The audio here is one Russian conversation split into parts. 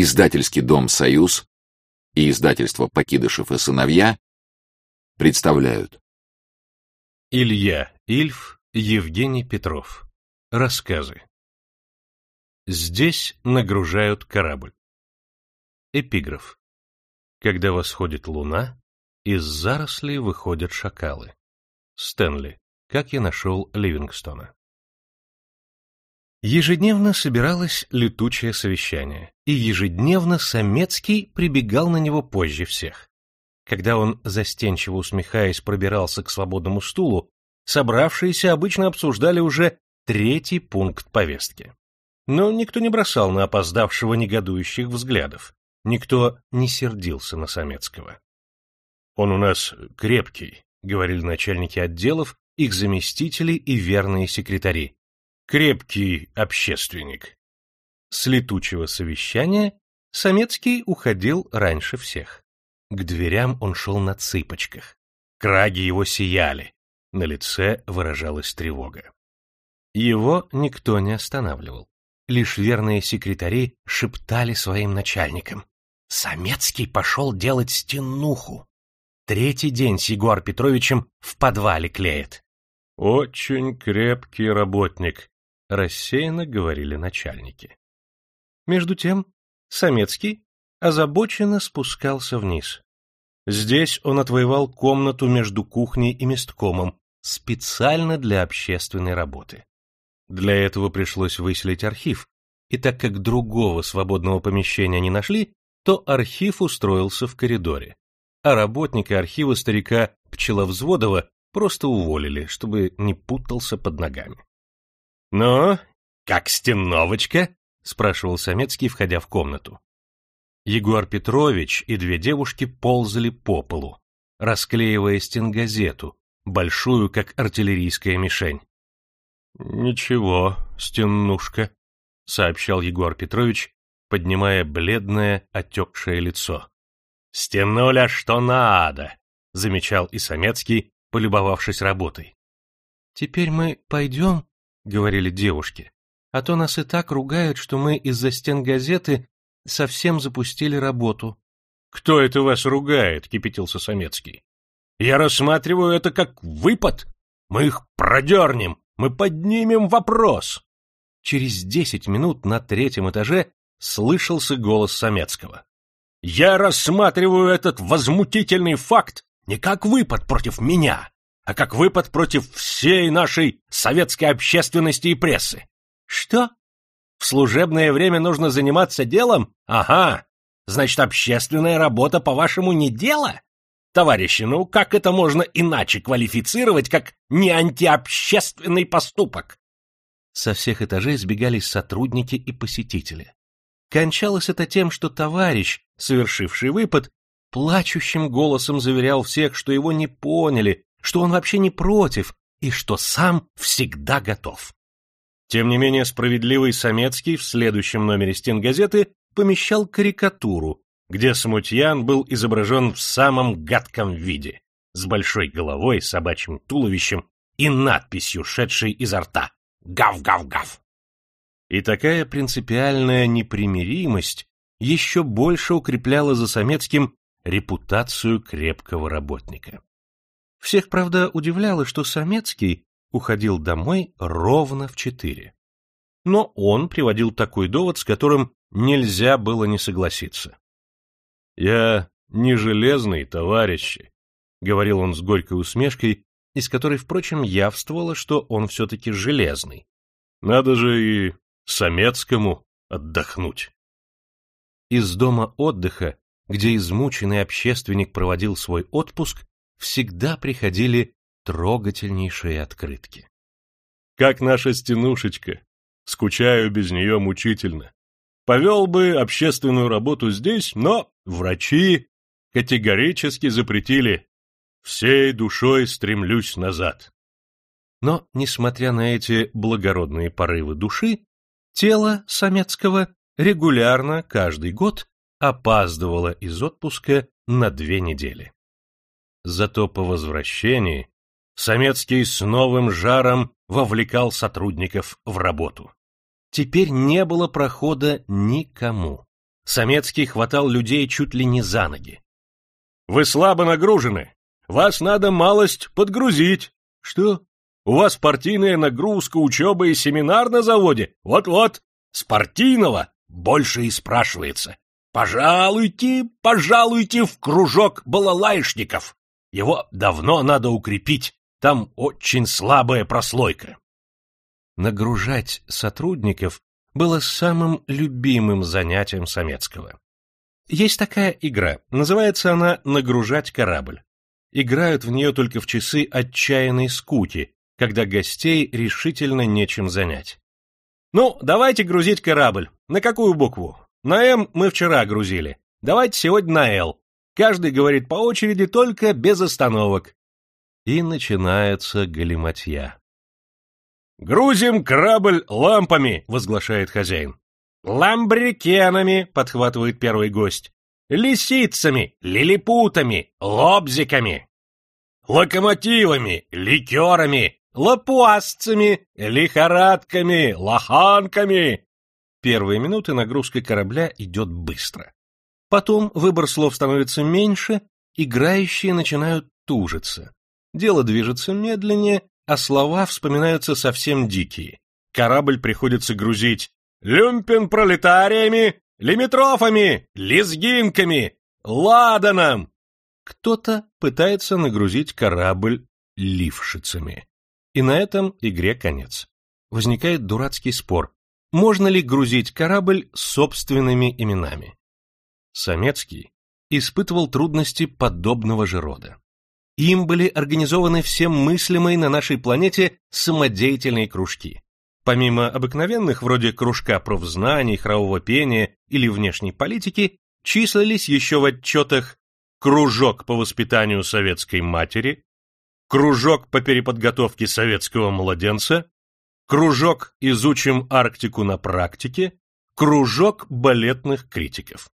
Издательский дом «Союз» и издательство «Покидышев и сыновья» представляют. Илья Ильф, Евгений Петров. Рассказы. Здесь нагружают корабль. Эпиграф. Когда восходит луна, из зарослей выходят шакалы. Стэнли. Как я нашел Ливингстона. Ежедневно собиралось летучее совещание, и ежедневно Самецкий прибегал на него позже всех. Когда он, застенчиво усмехаясь, пробирался к свободному стулу, собравшиеся обычно обсуждали уже третий пункт повестки. Но никто не бросал на опоздавшего негодующих взглядов, никто не сердился на Самецкого. «Он у нас крепкий», — говорили начальники отделов, их заместители и верные секретари крепкий общественник. С летучего совещания Самецкий уходил раньше всех. К дверям он шел на цыпочках. Краги его сияли, на лице выражалась тревога. Его никто не останавливал. Лишь верные секретари шептали своим начальникам. Самецкий пошел делать стенуху. Третий день с Егор Петровичем в подвале клеит. Очень крепкий работник, — рассеянно говорили начальники. Между тем Самецкий озабоченно спускался вниз. Здесь он отвоевал комнату между кухней и месткомом специально для общественной работы. Для этого пришлось выселить архив, и так как другого свободного помещения не нашли, то архив устроился в коридоре, а работника архива старика Пчеловзводова просто уволили, чтобы не путался под ногами. «Ну, как стеновочка?» — спрашивал Самецкий, входя в комнату. Егор Петрович и две девушки ползали по полу, расклеивая стенгазету, большую, как артиллерийская мишень. «Ничего, стеннушка», — сообщал Егор Петрович, поднимая бледное, отекшее лицо. «Стенуля что надо», — замечал и Самецкий, полюбовавшись работой. «Теперь мы пойдем говорили девушки, а то нас и так ругают, что мы из-за стен газеты совсем запустили работу. — Кто это вас ругает? — кипятился Самецкий. — Я рассматриваю это как выпад. Мы их продернем, мы поднимем вопрос. Через десять минут на третьем этаже слышался голос Самецкого. — Я рассматриваю этот возмутительный факт не как выпад против меня, а как выпад против всей нашей советской общественности и прессы. Что? В служебное время нужно заниматься делом? Ага. Значит, общественная работа, по-вашему, не дело? Товарищи, ну как это можно иначе квалифицировать, как не антиобщественный поступок? Со всех этажей сбегались сотрудники и посетители. Кончалось это тем, что товарищ, совершивший выпад, плачущим голосом заверял всех, что его не поняли, что он вообще не против и что сам всегда готов. Тем не менее, справедливый Самецкий в следующем номере стенгазеты помещал карикатуру, где Смутьян был изображен в самом гадком виде, с большой головой, собачьим туловищем и надписью, шедшей изо рта «Гав-гав-гав». И такая принципиальная непримиримость еще больше укрепляла за Самецким репутацию крепкого работника. Всех, правда, удивляло, что Самецкий уходил домой ровно в четыре. Но он приводил такой довод, с которым нельзя было не согласиться. «Я не железный, товарищи», — говорил он с горькой усмешкой, из которой, впрочем, явствовало, что он все-таки железный. «Надо же и Самецкому отдохнуть». Из дома отдыха, где измученный общественник проводил свой отпуск, всегда приходили трогательнейшие открытки. «Как наша стенушечка! Скучаю без нее мучительно. Повел бы общественную работу здесь, но врачи категорически запретили. Всей душой стремлюсь назад». Но, несмотря на эти благородные порывы души, тело Самецкого регулярно каждый год опаздывало из отпуска на две недели. Зато по возвращении Самецкий с новым жаром вовлекал сотрудников в работу. Теперь не было прохода никому. Самецкий хватал людей чуть ли не за ноги. «Вы слабо нагружены. Вас надо малость подгрузить. Что? У вас партийная нагрузка, учеба и семинар на заводе? Вот-вот. С партийного больше и спрашивается. Пожалуйте, пожалуйте в кружок балалайшников. Его давно надо укрепить. Там очень слабая прослойка. Нагружать сотрудников было самым любимым занятием Самецкого. Есть такая игра, называется она «Нагружать корабль». Играют в нее только в часы отчаянной скуки, когда гостей решительно нечем занять. Ну, давайте грузить корабль. На какую букву? На «М» мы вчера грузили. Давайте сегодня на «Л». Каждый говорит по очереди, только без остановок. И начинается галиматья. «Грузим корабль лампами», — возглашает хозяин. «Ламбрикенами», — подхватывает первый гость. «Лисицами, лилипутами, лобзиками, локомотивами, ликерами, лопуасцами, лихорадками, лоханками». Первые минуты нагрузка корабля идет быстро. Потом выбор слов становится меньше, играющие начинают тужиться. Дело движется медленнее, а слова вспоминаются совсем дикие. Корабль приходится грузить люмпен-пролетариями, лимитрофами, лезгинками, ладаном. Кто-то пытается нагрузить корабль лившицами. И на этом игре конец. Возникает дурацкий спор. Можно ли грузить корабль собственными именами? Самецкий испытывал трудности подобного же рода. Им были организованы все мыслимые на нашей планете самодеятельные кружки. Помимо обыкновенных, вроде кружка профзнаний, хорового пения или внешней политики, числились еще в отчетах кружок по воспитанию советской матери, кружок по переподготовке советского младенца, кружок «Изучим Арктику на практике», кружок балетных критиков.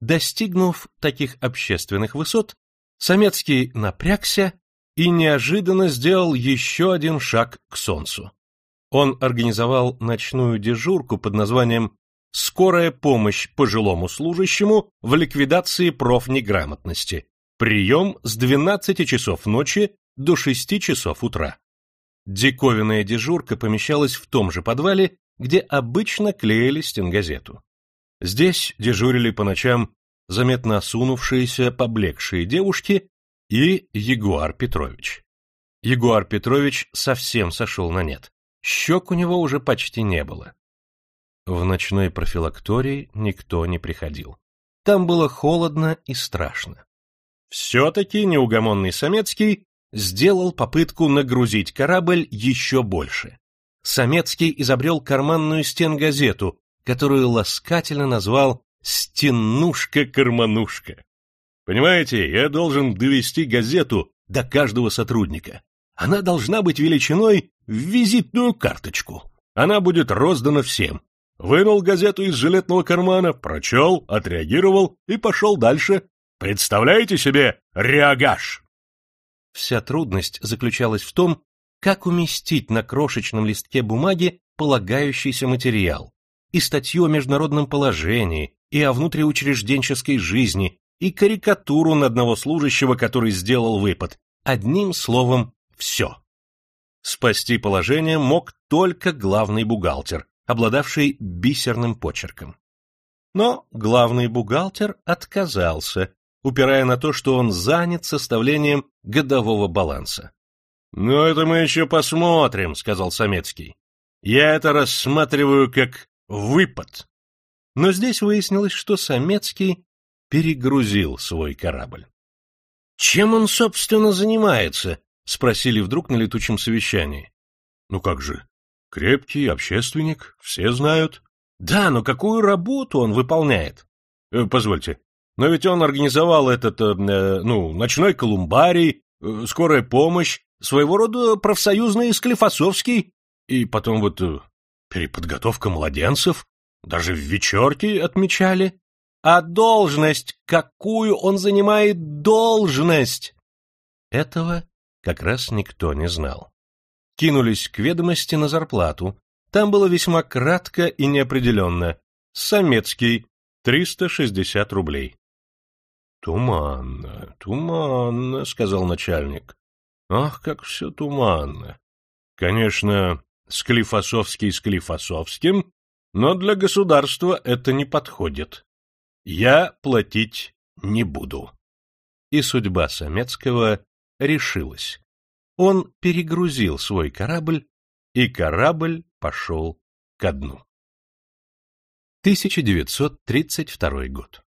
Достигнув таких общественных высот, Самецкий напрягся и неожиданно сделал еще один шаг к солнцу. Он организовал ночную дежурку под названием «Скорая помощь пожилому служащему в ликвидации профнеграмотности». Прием с 12 часов ночи до 6 часов утра. Диковинная дежурка помещалась в том же подвале, где обычно клеили стенгазету. Здесь дежурили по ночам заметно осунувшиеся, поблекшие девушки и Егуар Петрович. Егуар Петрович совсем сошел на нет. Щек у него уже почти не было. В ночной профилактории никто не приходил. Там было холодно и страшно. Все-таки неугомонный Самецкий сделал попытку нагрузить корабль еще больше. Самецкий изобрел карманную стенгазету, которую ласкательно назвал стенушка-карманушка. Понимаете, я должен довести газету до каждого сотрудника. Она должна быть величиной в визитную карточку. Она будет роздана всем. Вынул газету из жилетного кармана, прочел, отреагировал и пошел дальше. Представляете себе реагаж? Вся трудность заключалась в том, как уместить на крошечном листке бумаги полагающийся материал, и статью о международном положении, и о внутриучрежденческой жизни, и карикатуру на одного служащего, который сделал выпад. Одним словом, все. Спасти положение мог только главный бухгалтер, обладавший бисерным почерком. Но главный бухгалтер отказался, упирая на то, что он занят составлением годового баланса. «Ну, это мы еще посмотрим», — сказал Самецкий. «Я это рассматриваю как выпад. Но здесь выяснилось, что Самецкий перегрузил свой корабль. «Чем он, собственно, занимается?» — спросили вдруг на летучем совещании. «Ну как же, крепкий общественник, все знают». «Да, но какую работу он выполняет?» э, «Позвольте, но ведь он организовал этот, э, э ну, ночной колумбарий, э, скорая помощь, своего рода профсоюзный Склифосовский, и потом вот э, переподготовка младенцев, даже в вечерке отмечали. А должность, какую он занимает должность? Этого как раз никто не знал. Кинулись к ведомости на зарплату. Там было весьма кратко и неопределенно. Самецкий, 360 рублей. Туманно, туманно, сказал начальник. Ах, как все туманно. Конечно, Склифосовский Склифосовским, но для государства это не подходит. Я платить не буду. И судьба Самецкого решилась. Он перегрузил свой корабль, и корабль пошел ко дну. 1932 год.